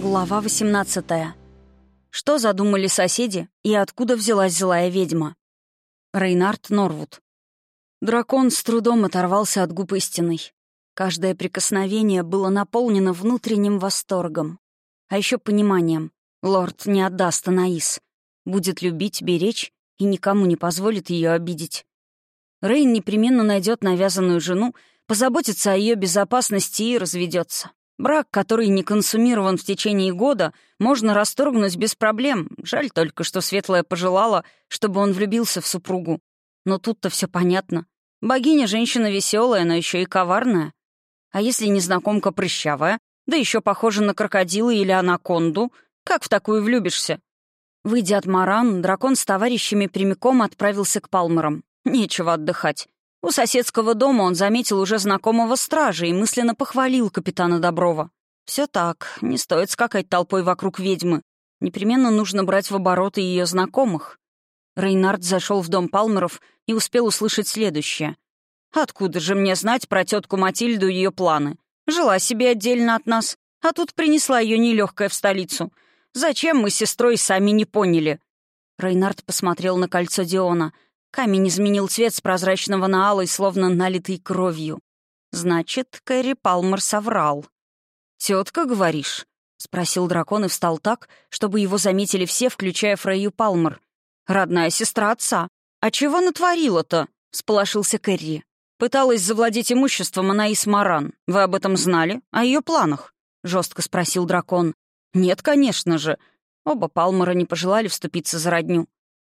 Глава 18. Что задумали соседи и откуда взялась злая ведьма? Рейнард Норвуд. Дракон с трудом оторвался от губ истинной. Каждое прикосновение было наполнено внутренним восторгом. А еще пониманием. Лорд не отдаст Анаис. Будет любить, беречь и никому не позволит ее обидеть. Рейн непременно найдет навязанную жену, позаботится о ее безопасности и разведется. Брак, который не консумирован в течение года, можно расторгнуть без проблем. Жаль только, что Светлая пожелала, чтобы он влюбился в супругу. Но тут-то все понятно. Богиня — женщина веселая, но еще и коварная. А если незнакомка прыщавая, да еще похожа на крокодила или анаконду, как в такую влюбишься? Выйдя от Маран, дракон с товарищами прямиком отправился к Палмерам. Нечего отдыхать. У соседского дома он заметил уже знакомого стража и мысленно похвалил капитана Доброва. Все так, не стоит скакать толпой вокруг ведьмы. Непременно нужно брать в обороты ее знакомых. Рейнард зашел в дом Палмеров и успел услышать следующее. «Откуда же мне знать про тетку Матильду и ее планы? Жила себе отдельно от нас, а тут принесла ее нелегкая в столицу. Зачем мы с сестрой сами не поняли?» Рейнард посмотрел на кольцо Диона — Камень изменил цвет с прозрачного на алый, словно налитый кровью. Значит, Кэрри Палмер соврал. «Тетка, говоришь?» — спросил дракон и встал так, чтобы его заметили все, включая Фрейю Палмер. «Родная сестра отца. А чего натворила-то?» — сполошился Кэрри. «Пыталась завладеть имуществом Анаис Маран. Вы об этом знали? О ее планах?» — жестко спросил дракон. «Нет, конечно же». Оба Палмера не пожелали вступиться за родню.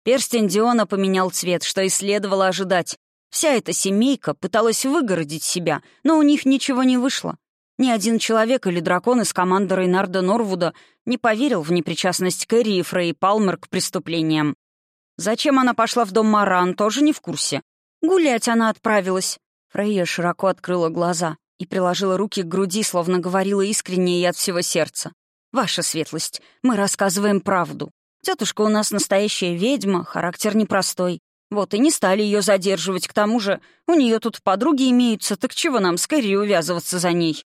Перстень Диона поменял цвет, что и следовало ожидать. Вся эта семейка пыталась выгородить себя, но у них ничего не вышло. Ни один человек или дракон из команды Рейнарда Норвуда не поверил в непричастность Кэрри и Фрей Палмер к преступлениям. Зачем она пошла в дом Маран, тоже не в курсе. Гулять она отправилась. Фрейя широко открыла глаза и приложила руки к груди, словно говорила искренне и от всего сердца. «Ваша светлость, мы рассказываем правду. Тетушка у нас настоящая ведьма, характер непростой. Вот и не стали ее задерживать. К тому же у нее тут подруги имеются, так чего нам скорее увязываться за ней?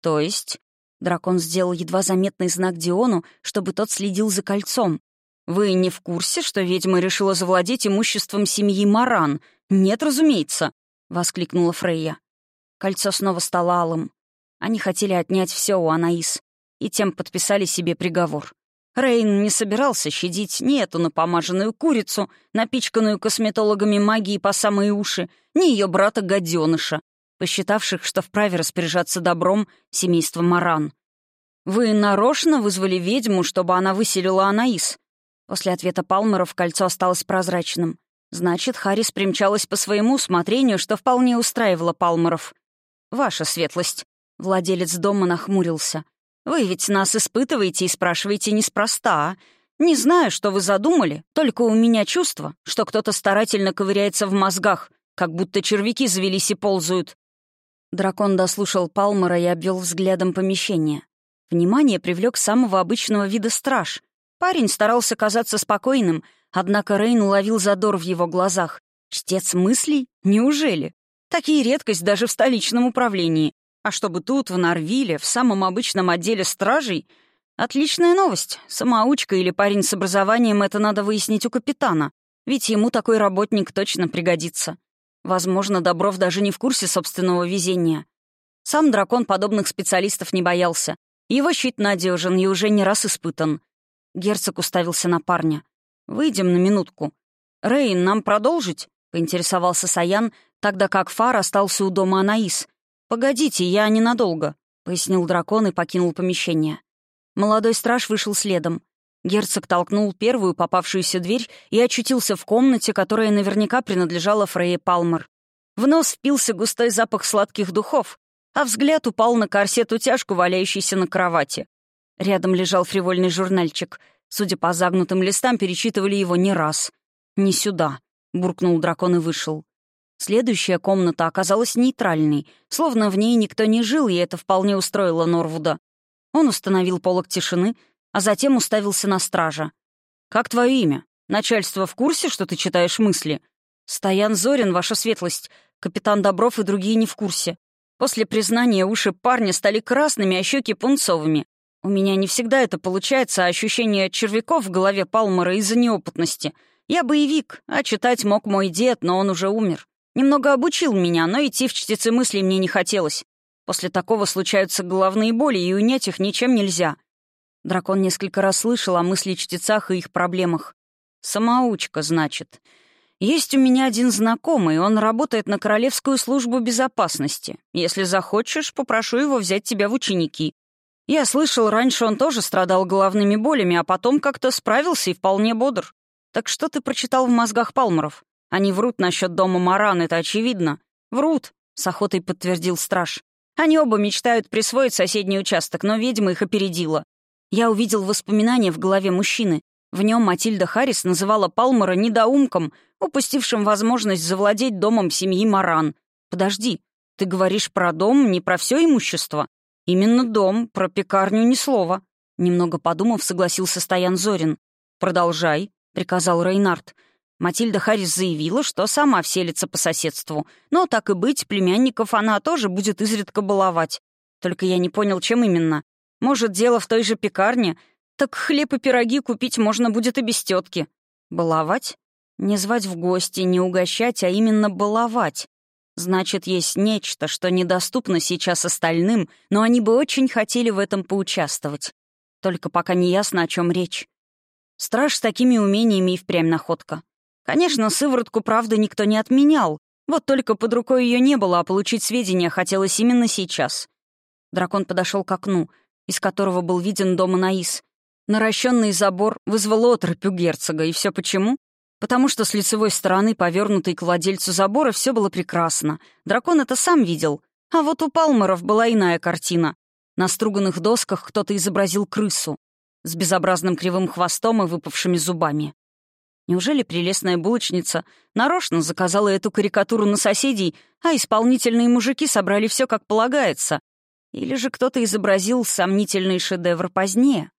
То есть... Дракон сделал едва заметный знак Диону, чтобы тот следил за кольцом. «Вы не в курсе, что ведьма решила завладеть имуществом семьи Маран? Нет, разумеется!» — воскликнула Фрейя. Кольцо снова стало алым. Они хотели отнять все у Анаис, и тем подписали себе приговор. Рейн не собирался щадить ни эту напомаженную курицу, напичканную косметологами магии по самые уши, ни ее брата-гаденыша, посчитавших, что вправе распоряжаться добром семейства Маран. «Вы нарочно вызвали ведьму, чтобы она выселила Анаис?» После ответа Палмеров кольцо осталось прозрачным. Значит, Харрис примчалась по своему усмотрению, что вполне устраивало Палмеров. «Ваша светлость». Владелец дома нахмурился — вы ведь нас испытываете и спрашиваете неспроста. Не знаю, что вы задумали, только у меня чувство, что кто-то старательно ковыряется в мозгах, как будто червяки завелись и ползают». Дракон дослушал Палмера и обвел взглядом помещение. Внимание привлек самого обычного вида страж. Парень старался казаться спокойным, однако Рейн уловил задор в его глазах. Чтец мыслей? Неужели? Такие редкость даже в столичном управлении. А чтобы тут, в Норвиле, в самом обычном отделе стражей... Отличная новость. Самоучка или парень с образованием — это надо выяснить у капитана. Ведь ему такой работник точно пригодится. Возможно, Добров даже не в курсе собственного везения. Сам дракон подобных специалистов не боялся. Его щит надежен и уже не раз испытан. Герцог уставился на парня. «Выйдем на минутку». «Рейн, нам продолжить?» — поинтересовался Саян, тогда как Фар остался у дома Анаис. «Погодите, я ненадолго», — пояснил дракон и покинул помещение. Молодой страж вышел следом. Герцог толкнул первую попавшуюся дверь и очутился в комнате, которая наверняка принадлежала Фрейе Палмер. В нос впился густой запах сладких духов, а взгляд упал на корсет-утяжку, валяющийся на кровати. Рядом лежал фривольный журнальчик. Судя по загнутым листам, перечитывали его не раз. «Не сюда», — буркнул дракон и вышел. Следующая комната оказалась нейтральной, словно в ней никто не жил, и это вполне устроило Норвуда. Он установил полок тишины, а затем уставился на стража. «Как твое имя? Начальство в курсе, что ты читаешь мысли?» «Стоян Зорин, ваша светлость. Капитан Добров и другие не в курсе. После признания уши парня стали красными, а щеки пунцовыми. У меня не всегда это получается, а ощущение червяков в голове Палмера из-за неопытности. Я боевик, а читать мог мой дед, но он уже умер. Немного обучил меня, но идти в чтецы мыслей мне не хотелось. После такого случаются головные боли, и унять их ничем нельзя. Дракон несколько раз слышал о мысли-чтецах и их проблемах. «Самоучка, значит. Есть у меня один знакомый, он работает на Королевскую службу безопасности. Если захочешь, попрошу его взять тебя в ученики. Я слышал, раньше он тоже страдал головными болями, а потом как-то справился и вполне бодр. Так что ты прочитал в мозгах Палмеров? Они врут насчет дома Маран, это очевидно. Врут, — с охотой подтвердил страж. Они оба мечтают присвоить соседний участок, но ведьма их опередила. Я увидел воспоминания в голове мужчины. В нем Матильда Харрис называла Палмера недоумком, упустившим возможность завладеть домом семьи Маран. «Подожди, ты говоришь про дом, не про все имущество?» «Именно дом, про пекарню ни слова». Немного подумав, согласился Стоян Зорин. «Продолжай», — приказал Рейнард. Матильда Харрис заявила, что сама вселится по соседству. Но, так и быть, племянников она тоже будет изредка баловать. Только я не понял, чем именно. Может, дело в той же пекарне? Так хлеб и пироги купить можно будет и без тетки. Баловать? Не звать в гости, не угощать, а именно баловать. Значит, есть нечто, что недоступно сейчас остальным, но они бы очень хотели в этом поучаствовать. Только пока не ясно, о чем речь. Страж с такими умениями и впрямь находка. Конечно, сыворотку правды никто не отменял. Вот только под рукой ее не было, а получить сведения хотелось именно сейчас. Дракон подошел к окну, из которого был виден дом Анаис. Наращенный забор вызвал оторопь у герцога, и все почему? Потому что с лицевой стороны, повернутой к владельцу забора, все было прекрасно. Дракон это сам видел. А вот у Палмеров была иная картина. На струганных досках кто-то изобразил крысу с безобразным кривым хвостом и выпавшими зубами. Неужели прелестная булочница нарочно заказала эту карикатуру на соседей, а исполнительные мужики собрали все как полагается? Или же кто-то изобразил сомнительный шедевр позднее?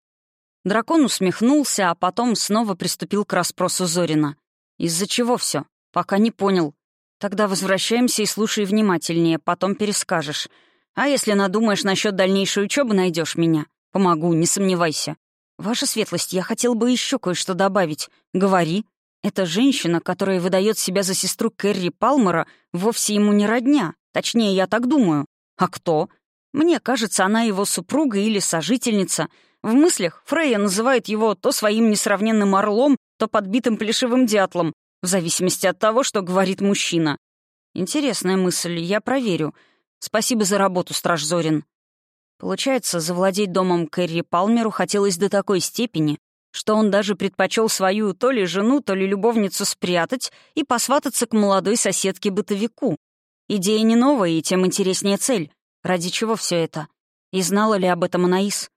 Дракон усмехнулся, а потом снова приступил к расспросу Зорина. «Из-за чего все? Пока не понял. Тогда возвращаемся и слушай внимательнее, потом перескажешь. А если надумаешь насчет дальнейшей учебы, найдешь меня. Помогу, не сомневайся. «Ваша светлость, я хотел бы еще кое-что добавить. Говори. Эта женщина, которая выдает себя за сестру Кэрри Палмера, вовсе ему не родня. Точнее, я так думаю. А кто? Мне кажется, она его супруга или сожительница. В мыслях Фрейя называет его то своим несравненным орлом, то подбитым плешивым дятлом, в зависимости от того, что говорит мужчина. Интересная мысль, я проверю. Спасибо за работу, Страж Зорин. Получается, завладеть домом Кэрри Палмеру хотелось до такой степени, что он даже предпочел свою то ли жену, то ли любовницу спрятать и посвататься к молодой соседке-бытовику. Идея не новая, и тем интереснее цель. Ради чего все это? И знала ли об этом Анаис?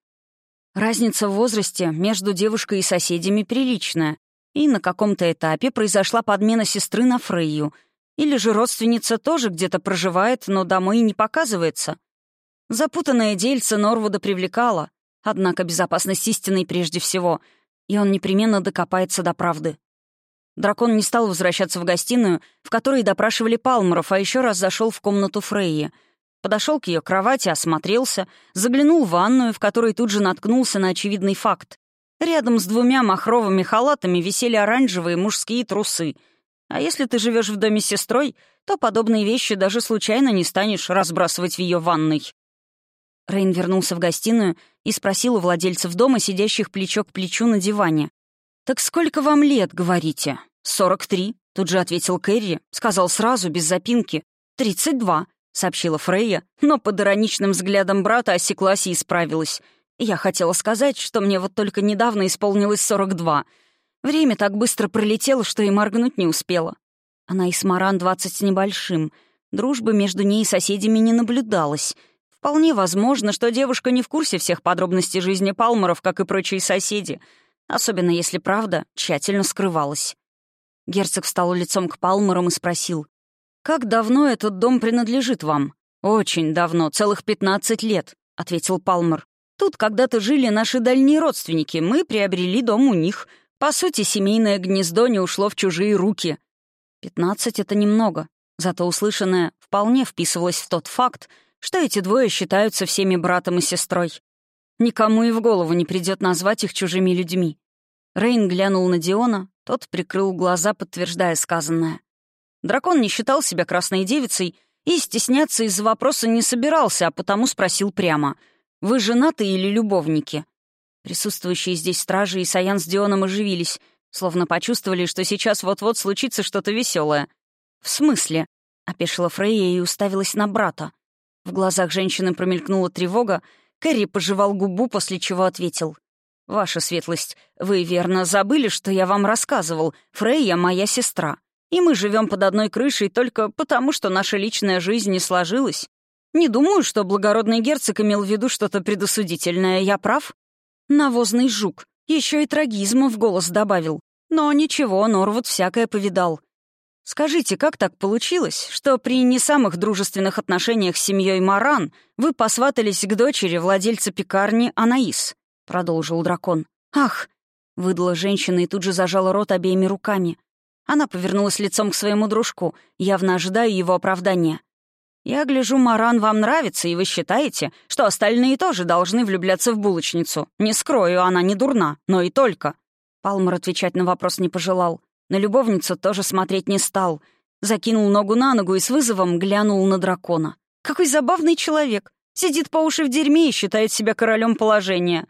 Разница в возрасте между девушкой и соседями приличная, и на каком-то этапе произошла подмена сестры на Фрейю. Или же родственница тоже где-то проживает, но домой не показывается — Запутанное дельце Норвуда привлекало, однако безопасность истины прежде всего, и он непременно докопается до правды. Дракон не стал возвращаться в гостиную, в которой допрашивали Палмеров, а еще раз зашел в комнату Фрейи. Подошел к ее кровати, осмотрелся, заглянул в ванную, в которой тут же наткнулся на очевидный факт. Рядом с двумя махровыми халатами висели оранжевые мужские трусы. А если ты живешь в доме с сестрой, то подобные вещи даже случайно не станешь разбрасывать в ее ванной. Рейн вернулся в гостиную и спросил у владельцев дома, сидящих плечо к плечу на диване. «Так сколько вам лет, говорите?» «Сорок три», — тут же ответил Кэрри. Сказал сразу, без запинки. «Тридцать два», — сообщила Фрейя, но под ироничным взглядом брата осеклась и исправилась. «Я хотела сказать, что мне вот только недавно исполнилось сорок два. Время так быстро пролетело, что и моргнуть не успела. Она и с Маран двадцать с небольшим. Дружбы между ней и соседями не наблюдалось — Вполне возможно, что девушка не в курсе всех подробностей жизни Палмеров, как и прочие соседи, особенно если правда тщательно скрывалась. Герцог встал лицом к Палмерам и спросил, «Как давно этот дом принадлежит вам?» «Очень давно, целых пятнадцать лет», — ответил Палмер. «Тут когда-то жили наши дальние родственники, мы приобрели дом у них. По сути, семейное гнездо не ушло в чужие руки». Пятнадцать — это немного, зато услышанное вполне вписывалось в тот факт, что эти двое считаются всеми братом и сестрой. Никому и в голову не придет назвать их чужими людьми. Рейн глянул на Диона, тот прикрыл глаза, подтверждая сказанное. Дракон не считал себя красной девицей и стесняться из-за вопроса не собирался, а потому спросил прямо. «Вы женаты или любовники?» Присутствующие здесь стражи и Саян с Дионом оживились, словно почувствовали, что сейчас вот-вот случится что-то веселое. «В смысле?» — опешила Фрейя и уставилась на брата. В глазах женщины промелькнула тревога, Кэрри пожевал губу, после чего ответил. «Ваша светлость, вы верно забыли, что я вам рассказывал. Фрейя — моя сестра. И мы живем под одной крышей только потому, что наша личная жизнь не сложилась. Не думаю, что благородный герцог имел в виду что-то предосудительное. Я прав?» Навозный жук. Еще и трагизма в голос добавил. Но ничего, Норвуд всякое повидал. Скажите, как так получилось, что при не самых дружественных отношениях с семьей Маран вы посватались к дочери владельца пекарни Анаис? Продолжил дракон. Ах! Выдала женщина и тут же зажала рот обеими руками. Она повернулась лицом к своему дружку, явно ожидая его оправдания. «Я гляжу, Маран вам нравится, и вы считаете, что остальные тоже должны влюбляться в булочницу. Не скрою, она не дурна, но и только». Палмер отвечать на вопрос не пожелал. На любовницу тоже смотреть не стал. Закинул ногу на ногу и с вызовом глянул на дракона. «Какой забавный человек! Сидит по уши в дерьме и считает себя королем положения.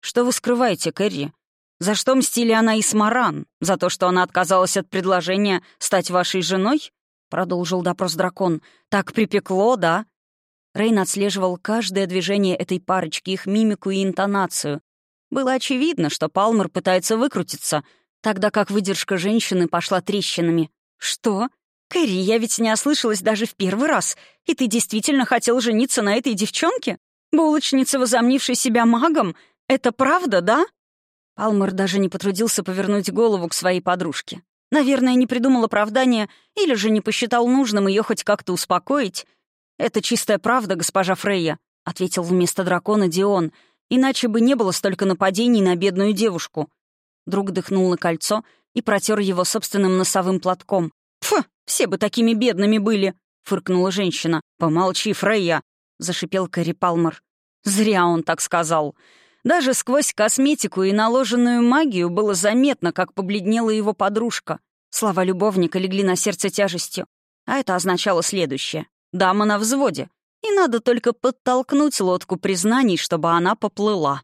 Что вы скрываете, Кэрри? За что мстили она и Смаран? За то, что она отказалась от предложения стать вашей женой?» Продолжил допрос дракон. «Так припекло, да?» Рейн отслеживал каждое движение этой парочки, их мимику и интонацию. Было очевидно, что Палмер пытается выкрутиться, тогда как выдержка женщины пошла трещинами. «Что? Кэрри, я ведь не ослышалась даже в первый раз. И ты действительно хотел жениться на этой девчонке? Булочница, возомнившей себя магом? Это правда, да?» Палмер даже не потрудился повернуть голову к своей подружке. Наверное, не придумал оправдания или же не посчитал нужным ее хоть как-то успокоить. «Это чистая правда, госпожа Фрейя», — ответил вместо дракона Дион, «иначе бы не было столько нападений на бедную девушку. Друг дыхнул на кольцо и протер его собственным носовым платком. «Фу, все бы такими бедными были!» — фыркнула женщина. «Помолчи, Фрейя!» — зашипел Кэрри Палмер. Зря он так сказал. Даже сквозь косметику и наложенную магию было заметно, как побледнела его подружка. Слова любовника легли на сердце тяжестью. А это означало следующее. Дама на взводе. И надо только подтолкнуть лодку признаний, чтобы она поплыла.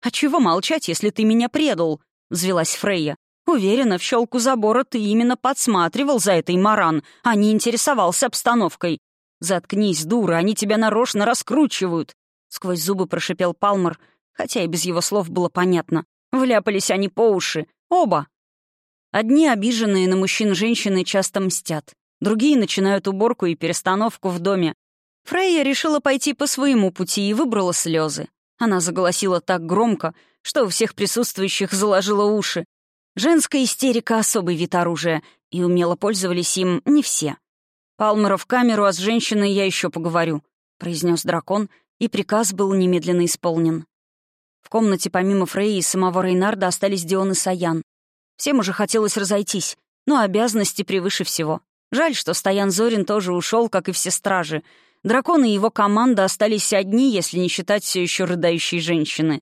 «А чего молчать, если ты меня предал?» Взвелась Фрейя. «Уверена, в щелку забора ты именно подсматривал за этой маран, а не интересовался обстановкой. Заткнись, дура, они тебя нарочно раскручивают!» Сквозь зубы прошипел Палмер, хотя и без его слов было понятно. Вляпались они по уши. Оба. Одни, обиженные на мужчин женщины, часто мстят. Другие начинают уборку и перестановку в доме. Фрейя решила пойти по своему пути и выбрала слезы. Она заголосила так громко, что у всех присутствующих заложило уши. Женская истерика — особый вид оружия, и умело пользовались им не все. «Палмера в камеру, а с женщиной я еще поговорю», — произнес дракон, и приказ был немедленно исполнен. В комнате помимо Фрейи и самого Рейнарда остались Дион и Саян. Всем уже хотелось разойтись, но обязанности превыше всего. Жаль, что Стоян Зорин тоже ушел, как и все стражи. Дракон и его команда остались одни, если не считать все еще рыдающей женщины.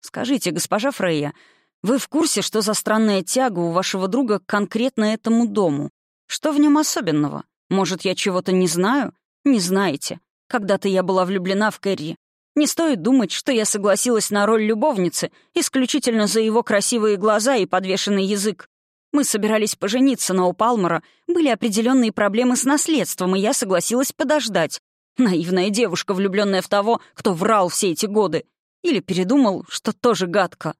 «Скажите, госпожа Фрейя, вы в курсе, что за странная тяга у вашего друга конкретно этому дому? Что в нем особенного? Может, я чего-то не знаю? Не знаете. Когда-то я была влюблена в Кэрри. Не стоит думать, что я согласилась на роль любовницы исключительно за его красивые глаза и подвешенный язык. Мы собирались пожениться, но у Палмера были определенные проблемы с наследством, и я согласилась подождать. Наивная девушка, влюбленная в того, кто врал все эти годы. Или передумал, что тоже гадко.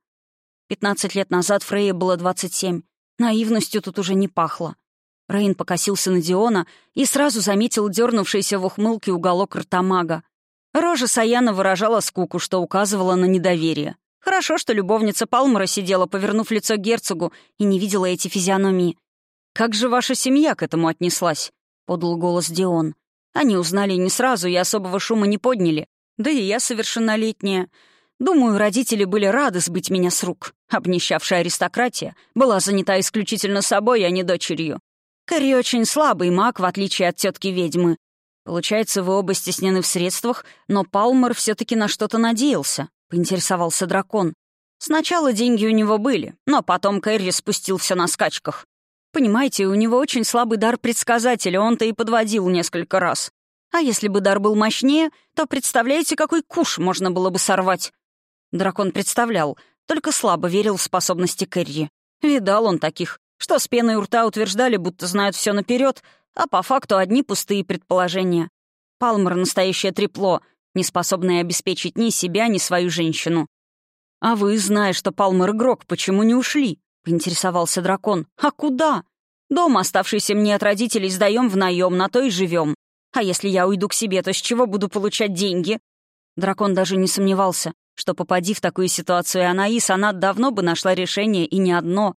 Пятнадцать лет назад Фрейе было двадцать семь. Наивностью тут уже не пахло. Рейн покосился на Диона и сразу заметил дернувшийся в ухмылке уголок рта мага. Рожа Саяна выражала скуку, что указывала на недоверие. Хорошо, что любовница Палмера сидела, повернув лицо герцогу, и не видела эти физиономии. «Как же ваша семья к этому отнеслась?» — подал голос Дион. Они узнали не сразу и особого шума не подняли. Да и я совершеннолетняя. Думаю, родители были рады сбыть меня с рук. Обнищавшая аристократия была занята исключительно собой, а не дочерью. Кэрри очень слабый маг, в отличие от тетки ведьмы. Получается, вы оба стеснены в средствах, но Палмер все таки на что-то надеялся. поинтересовался дракон. «Сначала деньги у него были, но потом Кэрри спустил все на скачках. Понимаете, у него очень слабый дар предсказателя, он-то и подводил несколько раз. А если бы дар был мощнее, то представляете, какой куш можно было бы сорвать?» Дракон представлял, только слабо верил в способности Кэрри. Видал он таких, что с пеной у рта утверждали, будто знают все наперед, а по факту одни пустые предположения. Палмер — настоящее трепло, не способное обеспечить ни себя, ни свою женщину. «А вы, зная, что Палмер игрок, почему не ушли?» — поинтересовался дракон. «А куда? Дом, оставшийся мне от родителей, сдаем в наем, на то и живем. А если я уйду к себе, то с чего буду получать деньги?» Дракон даже не сомневался, что, попади в такую ситуацию Анаис, она давно бы нашла решение и не одно.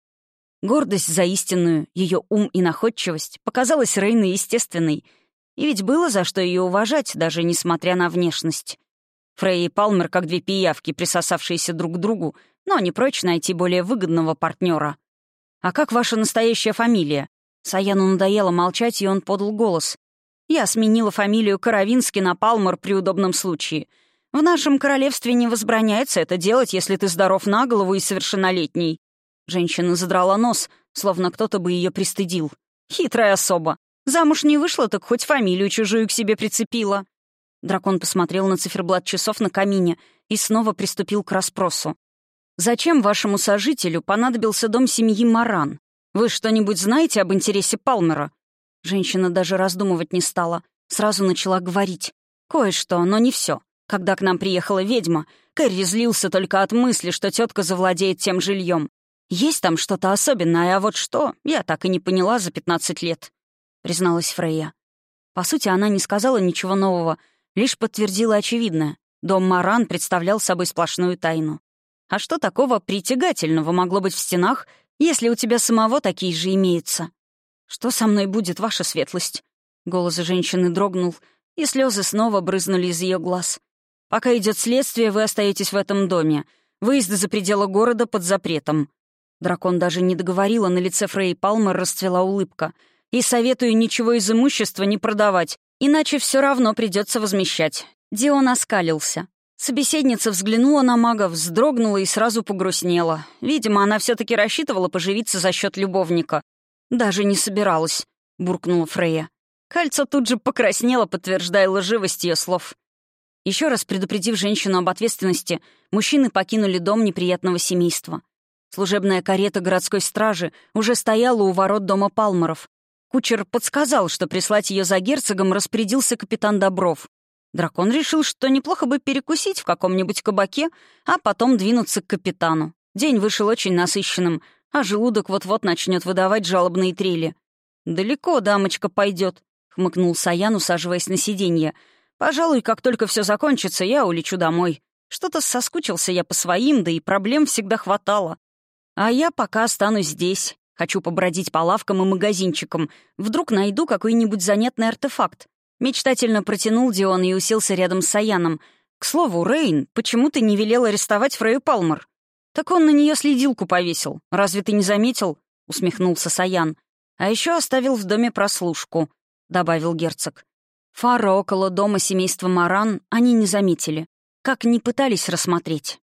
Гордость за истинную, ее ум и находчивость показалась Рейной естественной. И ведь было за что ее уважать, даже несмотря на внешность. Фрей и Палмер как две пиявки, присосавшиеся друг к другу, но не прочь найти более выгодного партнера. «А как ваша настоящая фамилия?» Саяну надоело молчать, и он подал голос. «Я сменила фамилию Каравински на Палмер при удобном случае. В нашем королевстве не возбраняется это делать, если ты здоров на голову и совершеннолетний». Женщина задрала нос, словно кто-то бы ее пристыдил. «Хитрая особа. Замуж не вышла, так хоть фамилию чужую к себе прицепила». Дракон посмотрел на циферблат часов на камине и снова приступил к расспросу. «Зачем вашему сожителю понадобился дом семьи Маран? Вы что-нибудь знаете об интересе Палмера?» Женщина даже раздумывать не стала. Сразу начала говорить. «Кое-что, но не все. Когда к нам приехала ведьма, Кэрри злился только от мысли, что тетка завладеет тем жильем. Есть там что-то особенное, а вот что, я так и не поняла за 15 лет», — призналась Фрейя. По сути, она не сказала ничего нового, лишь подтвердила очевидное. Дом Маран представлял собой сплошную тайну. А что такого притягательного могло быть в стенах, если у тебя самого такие же имеются? «Что со мной будет, ваша светлость?» Голос женщины дрогнул, и слезы снова брызнули из ее глаз. «Пока идет следствие, вы остаетесь в этом доме. Выезд за пределы города под запретом». Дракон даже не договорила, на лице Фрей Палмер расцвела улыбка. «И советую ничего из имущества не продавать, иначе все равно придется возмещать». Дион оскалился. Собеседница взглянула на мага, вздрогнула и сразу погрустнела. Видимо, она все таки рассчитывала поживиться за счет любовника. «Даже не собиралась», — буркнула Фрея. Кальцо тут же покраснело, подтверждая лживость ее слов. Еще раз предупредив женщину об ответственности, мужчины покинули дом неприятного семейства. Служебная карета городской стражи уже стояла у ворот дома Палмеров. Кучер подсказал, что прислать ее за герцогом распорядился капитан Добров. Дракон решил, что неплохо бы перекусить в каком-нибудь кабаке, а потом двинуться к капитану. День вышел очень насыщенным, а желудок вот-вот начнет выдавать жалобные трели. «Далеко дамочка пойдет», — хмыкнул Саян, усаживаясь на сиденье. «Пожалуй, как только все закончится, я улечу домой. Что-то соскучился я по своим, да и проблем всегда хватало. А я пока останусь здесь. Хочу побродить по лавкам и магазинчикам. Вдруг найду какой-нибудь занятный артефакт. Мечтательно протянул Дион и уселся рядом с Саяном. «К слову, Рейн, почему ты не велел арестовать Фрею Палмер?» «Так он на нее следилку повесил. Разве ты не заметил?» — усмехнулся Саян. «А еще оставил в доме прослушку», — добавил герцог. Фара около дома семейства Маран они не заметили. Как не пытались рассмотреть.